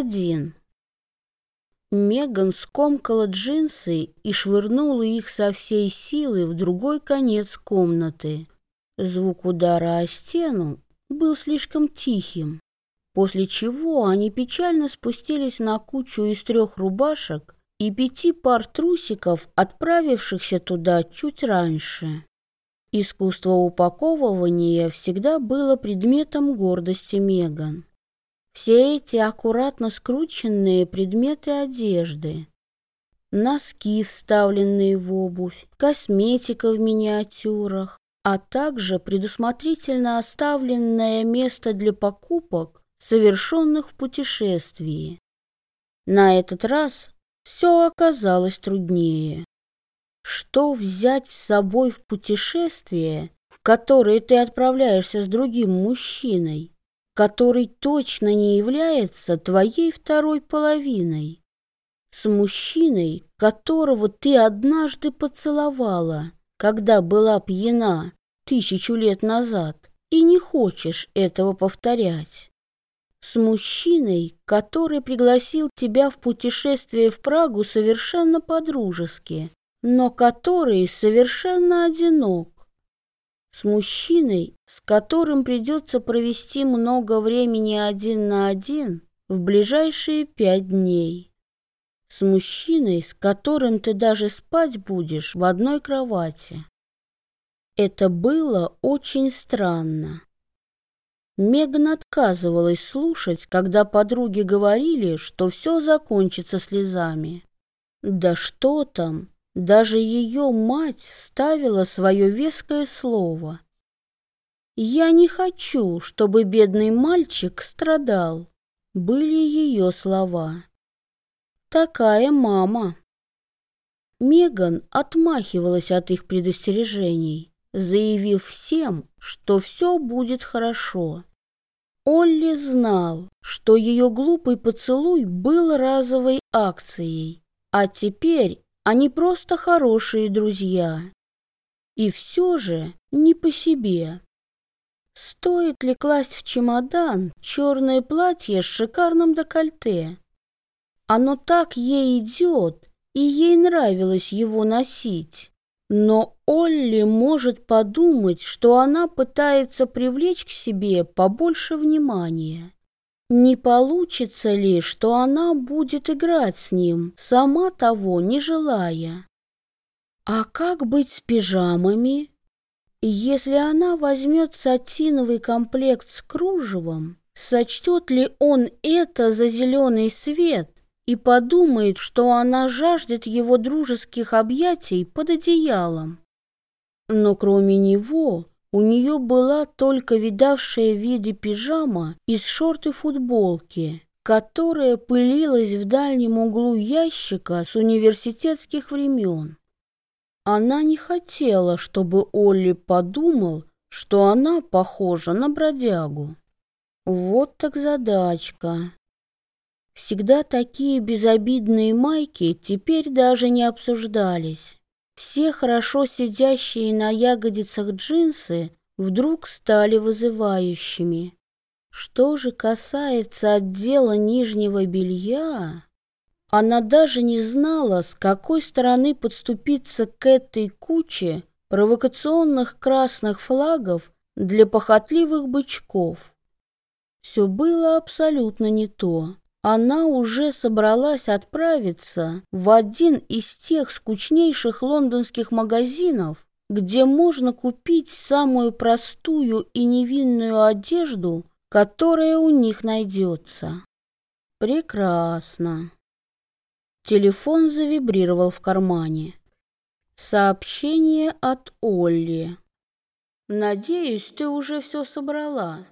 один. Меган скомкала джинсы и швырнула их со всей силы в другой конец комнаты. Звук удара о стену был слишком тихим, после чего они печально спустились на кучу из трех рубашек и пяти пар трусиков, отправившихся туда чуть раньше. Искусство упаковывания всегда было предметом гордости Меган. Все эти аккуратно скрученные предметы одежды, носки, вставленные в обувь, косметика в миниатюрах, а также предусмотрительно оставленное место для покупок, совершенных в путешествии. На этот раз все оказалось труднее. Что взять с собой в путешествие, в которое ты отправляешься с другим мужчиной? Который точно не является твоей второй половиной, с мужчиной, которого ты однажды поцеловала, когда была пьяна тысячу лет назад, и не хочешь этого повторять, с мужчиной, который пригласил тебя в путешествие в Прагу совершенно по-дружески, но который совершенно одинок, с мужчиной, с которым придется провести много времени один на один в ближайшие пять дней. С мужчиной, с которым ты даже спать будешь в одной кровати. Это было очень странно. Меган отказывалась слушать, когда подруги говорили, что все закончится слезами. Да что там, даже ее мать ставила свое веское слово. «Я не хочу, чтобы бедный мальчик страдал», были ее слова. Такая мама. Меган отмахивалась от их предостережений, заявив всем, что все будет хорошо. Олли знал, что ее глупый поцелуй был разовой акцией, а теперь они просто хорошие друзья. И все же не по себе. Стоит ли класть в чемодан черное платье с шикарным декольте? Оно так ей идет, и ей нравилось его носить. Но Олли может подумать, что она пытается привлечь к себе побольше внимания. Не получится ли, что она будет играть с ним, сама того не желая? А как быть с пижамами? Если она возьмет сатиновый комплект с кружевом, сочтет ли он это за зеленый свет и подумает, что она жаждет его дружеских объятий под одеялом? Но кроме него у нее была только видавшая виды пижама из шорт и футболки, которая пылилась в дальнем углу ящика с университетских времен. Она не хотела, чтобы Олли подумал, что она похожа на бродягу. Вот так задачка. Всегда такие безобидные майки теперь даже не обсуждались. Все хорошо сидящие на ягодицах джинсы вдруг стали вызывающими. Что же касается отдела нижнего белья, она даже не знала, с какой стороны подступиться к этой куче провокационных красных флагов для похотливых бычков. Все было абсолютно не то. Она уже собралась отправиться в один из тех скучнейших лондонских магазинов, где можно купить самую простую и невинную одежду, которая у них найдется. Прекрасно. Телефон завибрировал в кармане. Сообщение от Олли. «Надеюсь, ты уже все собрала.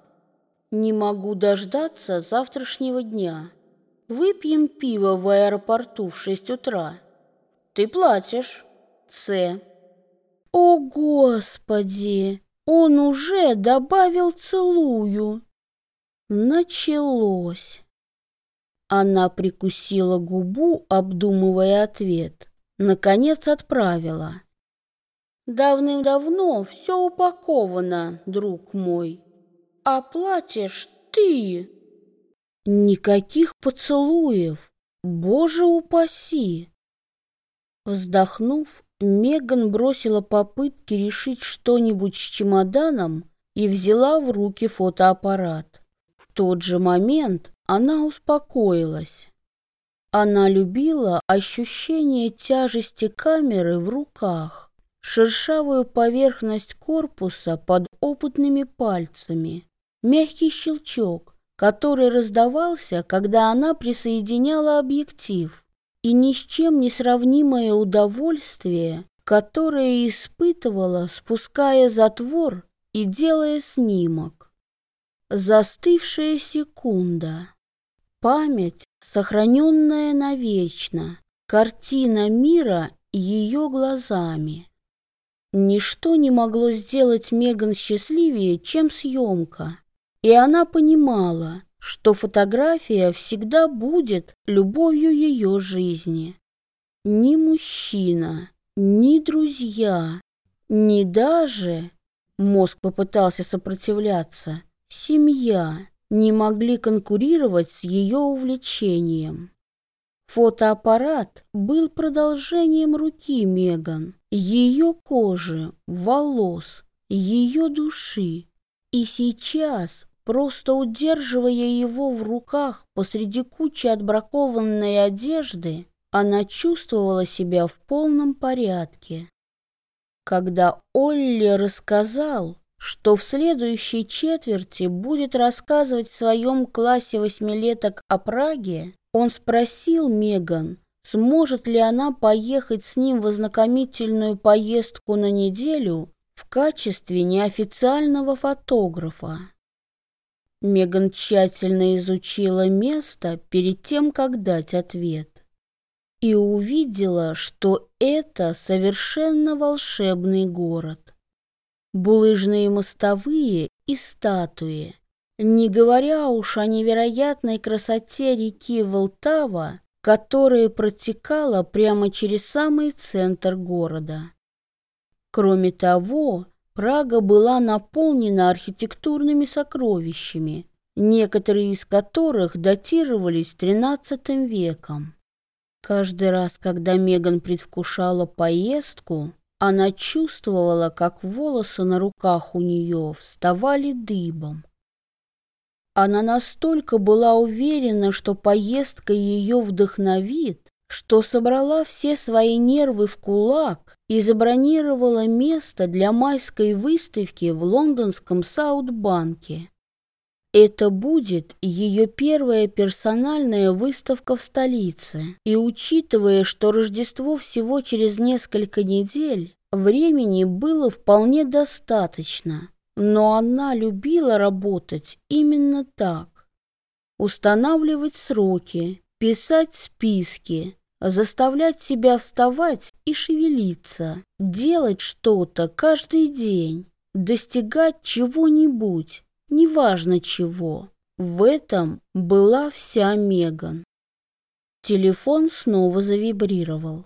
Не могу дождаться завтрашнего дня». Выпьем пиво в аэропорту в шесть утра. Ты платишь. С. О, Господи! Он уже добавил целую. Началось. Она прикусила губу, обдумывая ответ. Наконец отправила. Давным-давно все упаковано, друг мой. А платишь ты. Никаких поцелуев! Боже упаси! Вздохнув, Меган бросила попытки решить что-нибудь с чемоданом и взяла в руки фотоаппарат. В тот же момент она успокоилась. Она любила ощущение тяжести камеры в руках, шершавую поверхность корпуса под опытными пальцами, мягкий щелчок, который раздавался, когда она присоединяла объектив и ни с чем не сравнимое удовольствие, которое испытывала, спуская затвор и делая снимок. Застывшая секунда. Память, сохраненная навечно. Картина мира ее глазами. Ничто не могло сделать Меган счастливее, чем съемка. И она понимала, что фотография всегда будет любовью ее жизни. Ни мужчина, ни друзья, ни даже, мозг попытался сопротивляться, семья не могли конкурировать с ее увлечением. Фотоаппарат был продолжением руки Меган, ее кожи, волос, ее души. И сейчас Просто удерживая его в руках посреди кучи отбракованной одежды, она чувствовала себя в полном порядке. Когда Олли рассказал, что в следующей четверти будет рассказывать в своем классе восьмилеток о Праге, он спросил Меган, сможет ли она поехать с ним в ознакомительную поездку на неделю в качестве неофициального фотографа. Меган тщательно изучила место перед тем, как дать ответ, и увидела, что это совершенно волшебный город. Булыжные мостовые и статуи, не говоря уж о невероятной красоте реки Волтава, которая протекала прямо через самый центр города. Кроме того, Прага была наполнена архитектурными сокровищами, некоторые из которых датировались XIII веком. Каждый раз, когда Меган предвкушала поездку, она чувствовала, как волосы на руках у нее вставали дыбом. Она настолько была уверена, что поездка ее вдохновит, что собрала все свои нервы в кулак и забронировала место для майской выставки в лондонском Саутбанке. Это будет ее первая персональная выставка в столице, и учитывая, что Рождество всего через несколько недель, времени было вполне достаточно, но она любила работать именно так. Устанавливать сроки, писать списки, заставлять себя вставать и шевелиться, делать что-то каждый день, достигать чего-нибудь, неважно чего. В этом была вся Меган. Телефон снова завибрировал.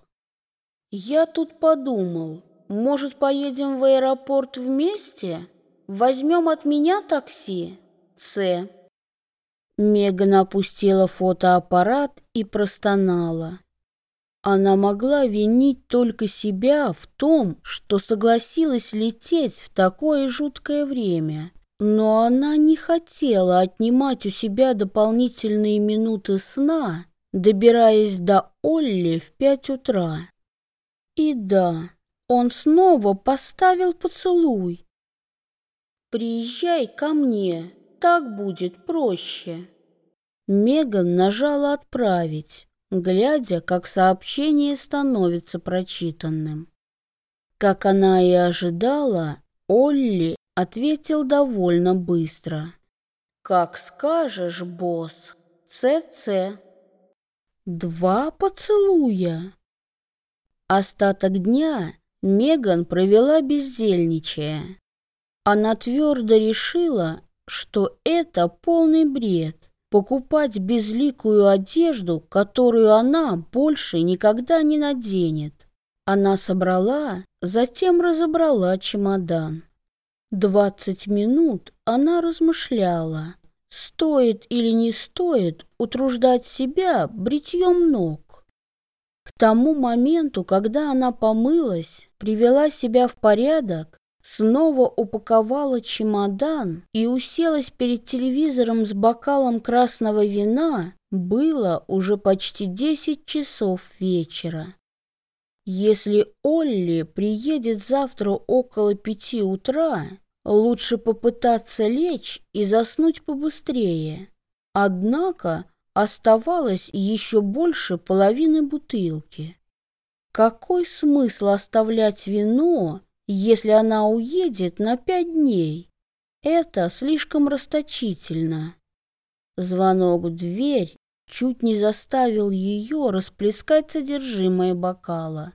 «Я тут подумал, может, поедем в аэропорт вместе? Возьмем от меня такси?» «С». Меган опустила фотоаппарат и простонала. Она могла винить только себя в том, что согласилась лететь в такое жуткое время. Но она не хотела отнимать у себя дополнительные минуты сна, добираясь до Олли в пять утра. И да, он снова поставил поцелуй. «Приезжай ко мне, так будет проще». Меган нажала «Отправить» глядя, как сообщение становится прочитанным. Как она и ожидала, Олли ответил довольно быстро. «Как скажешь, босс, ЦЦ». Два поцелуя. Остаток дня Меган провела бездельничая. Она твердо решила, что это полный бред покупать безликую одежду, которую она больше никогда не наденет. Она собрала, затем разобрала чемодан. Двадцать минут она размышляла, стоит или не стоит утруждать себя бритьем ног. К тому моменту, когда она помылась, привела себя в порядок, снова упаковала чемодан и уселась перед телевизором с бокалом красного вина, было уже почти десять часов вечера. Если Олли приедет завтра около пяти утра, лучше попытаться лечь и заснуть побыстрее. Однако оставалось еще больше половины бутылки. Какой смысл оставлять вино, если она уедет на пять дней? Это слишком расточительно. Звонок в дверь чуть не заставил ее расплескать содержимое бокала.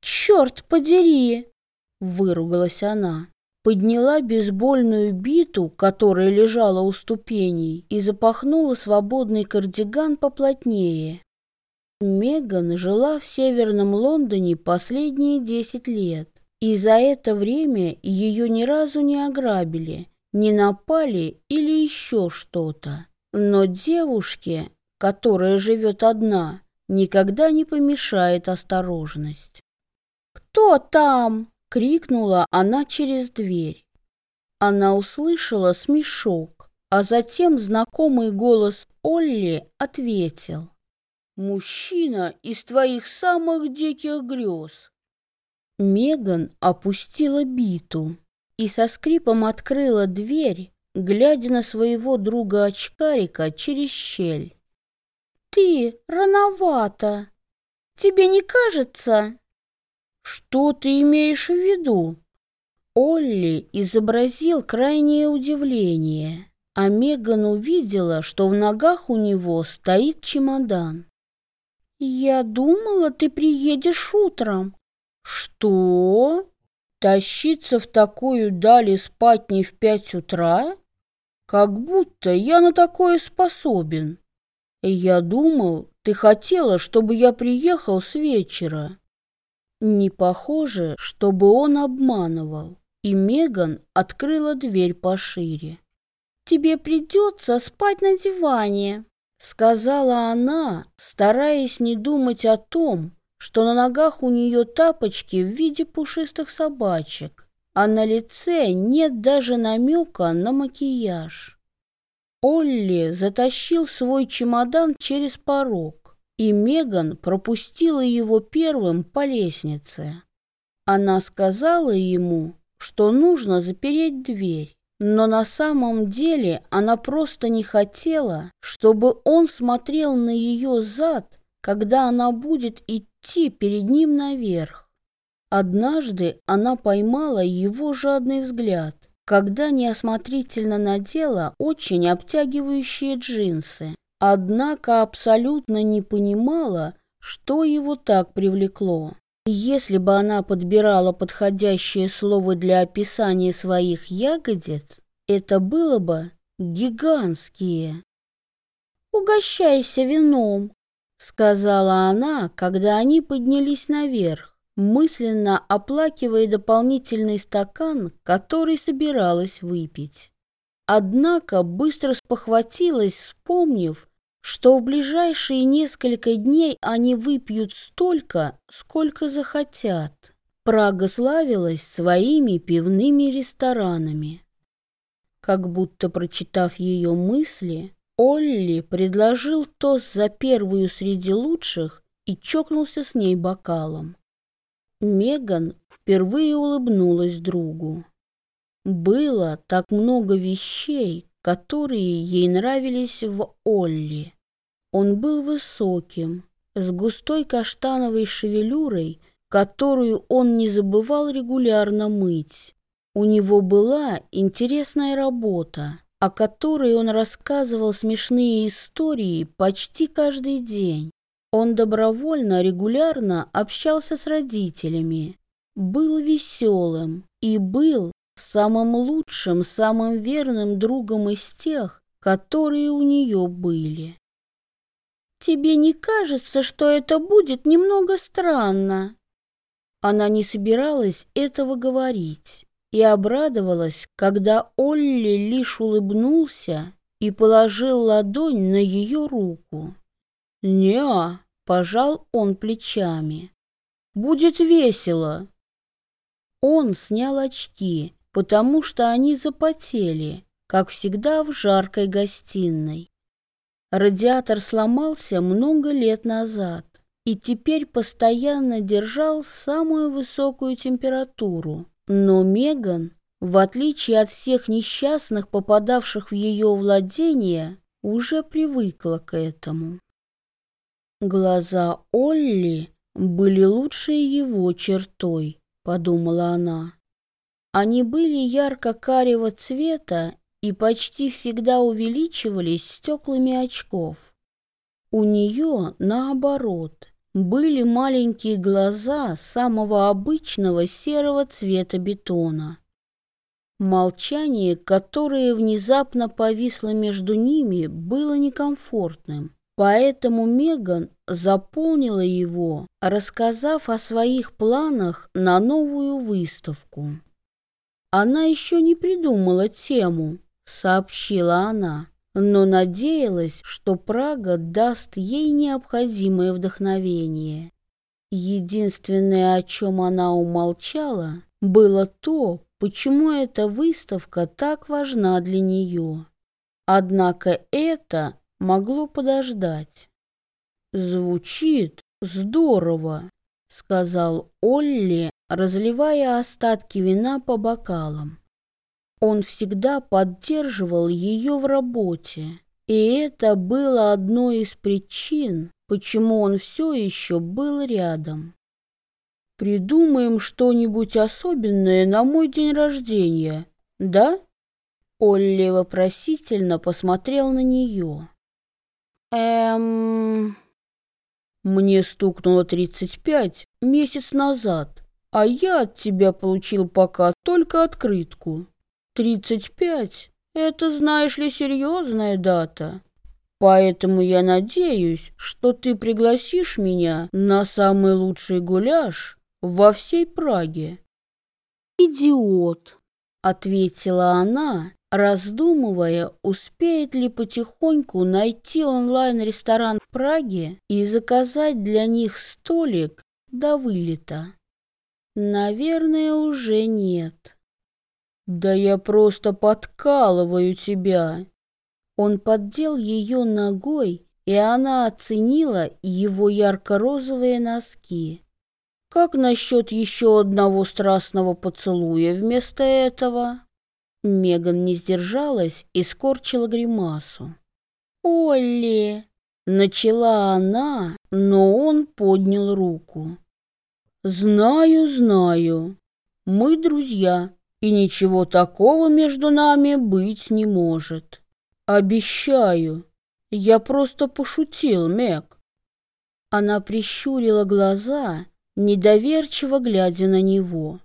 «Черт подери!» — выругалась она. Подняла бейсбольную биту, которая лежала у ступеней, и запахнула свободный кардиган поплотнее. Меган жила в северном Лондоне последние десять лет, и за это время ее ни разу не ограбили, не напали или еще что-то. Но девушке которая живет одна, никогда не помешает осторожность. «Кто там?» — крикнула она через дверь. Она услышала смешок, а затем знакомый голос Олли ответил. «Мужчина из твоих самых диких грез». Меган опустила биту и со скрипом открыла дверь, глядя на своего друга-очкарика через щель ты рановато. Тебе не кажется? Что ты имеешь в виду? Олли изобразил крайнее удивление, а Меган увидела, что в ногах у него стоит чемодан. «Я думала, ты приедешь утром». «Что? Тащиться в такую даль и спать не в пять утра? Как будто я на такое способен». Я думал, ты хотела, чтобы я приехал с вечера. Не похоже, чтобы он обманывал, и Меган открыла дверь пошире. Тебе придется спать на диване, сказала она, стараясь не думать о том, что на ногах у нее тапочки в виде пушистых собачек, а на лице нет даже намека на макияж. Олли затащил свой чемодан через порог, и Меган пропустила его первым по лестнице. Она сказала ему, что нужно запереть дверь, но на самом деле она просто не хотела, чтобы он смотрел на ее зад, когда она будет идти перед ним наверх. Однажды она поймала его жадный взгляд когда неосмотрительно надела очень обтягивающие джинсы, однако абсолютно не понимала, что его так привлекло. Если бы она подбирала подходящее слово для описания своих ягодиц, это было бы гигантские. «Угощайся вином», — сказала она, когда они поднялись наверх мысленно оплакивая дополнительный стакан, который собиралась выпить. Однако быстро спохватилась, вспомнив, что в ближайшие несколько дней они выпьют столько, сколько захотят. Прага славилась своими пивными ресторанами. Как будто прочитав ее мысли, Олли предложил тост за первую среди лучших и чокнулся с ней бокалом. Меган впервые улыбнулась другу. Было так много вещей, которые ей нравились в Олли. Он был высоким, с густой каштановой шевелюрой, которую он не забывал регулярно мыть. У него была интересная работа, о которой он рассказывал смешные истории почти каждый день. Он добровольно, регулярно общался с родителями, был веселым и был самым лучшим, самым верным другом из тех, которые у нее были. «Тебе не кажется, что это будет немного странно?» Она не собиралась этого говорить и обрадовалась, когда Олли лишь улыбнулся и положил ладонь на ее руку. «Не-а», пожал он плечами. «Будет весело». Он снял очки, потому что они запотели, как всегда в жаркой гостиной. Радиатор сломался много лет назад и теперь постоянно держал самую высокую температуру. Но Меган, в отличие от всех несчастных, попадавших в ее владение, уже привыкла к этому. Глаза Олли были лучшей его чертой, подумала она. Они были ярко-карего цвета и почти всегда увеличивались стеклами очков. У нее, наоборот, были маленькие глаза самого обычного серого цвета бетона. Молчание, которое внезапно повисло между ними, было некомфортным, поэтому Меган заполнила его, рассказав о своих планах на новую выставку. Она еще не придумала тему, сообщила она, но надеялась, что Прага даст ей необходимое вдохновение. Единственное, о чем она умолчала, было то, почему эта выставка так важна для нее. Однако это могло подождать. «Звучит здорово», — сказал Олли, разливая остатки вина по бокалам. Он всегда поддерживал ее в работе, и это было одной из причин, почему он все еще был рядом. «Придумаем что-нибудь особенное на мой день рождения, да?» Олли вопросительно посмотрел на нее. «Эм...» «Мне стукнуло тридцать пять месяц назад, а я от тебя получил пока только открытку». Тридцать пять — это, знаешь ли, серьезная дата. Поэтому я надеюсь, что ты пригласишь меня на самый лучший гуляш во всей Праге. Идиот, ответила она, раздумывая, успеет ли потихоньку найти онлайн-ресторан в Праге и заказать для них столик до вылета. Наверное, уже нет. «Да я просто подкалываю тебя!» Он поддел ее ногой, и она оценила его ярко-розовые носки. «Как насчет еще одного страстного поцелуя вместо этого?» Меган не сдержалась и скорчила гримасу. «Олли!» — начала она, но он поднял руку. «Знаю, знаю. Мы друзья, и ничего такого между нами быть не может. Обещаю. Я просто пошутил, Мэг. Она прищурила глаза, недоверчиво глядя на него.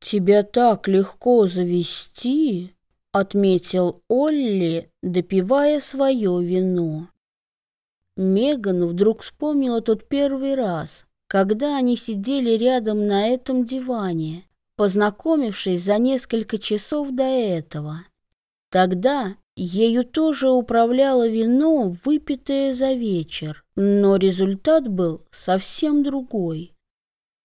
«Тебя так легко завести», — отметил Олли, допивая свое вино. Меган вдруг вспомнила тот первый раз, когда они сидели рядом на этом диване познакомившись за несколько часов до этого. Тогда ею тоже управляло вино, выпитое за вечер, но результат был совсем другой.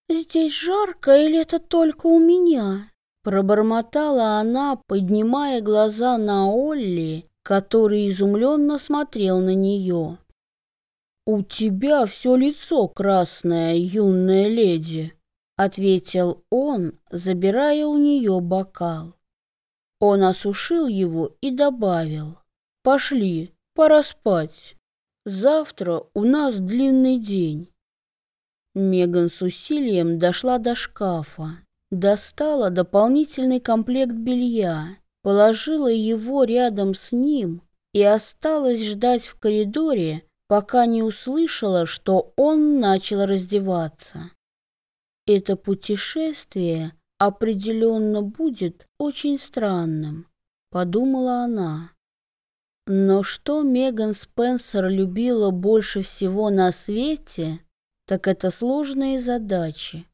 «Здесь жарко или это только у меня?» Пробормотала она, поднимая глаза на Олли, который изумленно смотрел на нее. «У тебя все лицо красное, юная леди», ответил он, забирая у нее бокал. Он осушил его и добавил: "Пошли, пора спать. Завтра у нас длинный день". Меган с усилием дошла до шкафа, достала дополнительный комплект белья, положила его рядом с ним и осталась ждать в коридоре, пока не услышала, что он начал раздеваться. Это путешествие определенно будет очень странным, подумала она. Но что Меган Спенсер любила больше всего на свете, так это сложные задачи.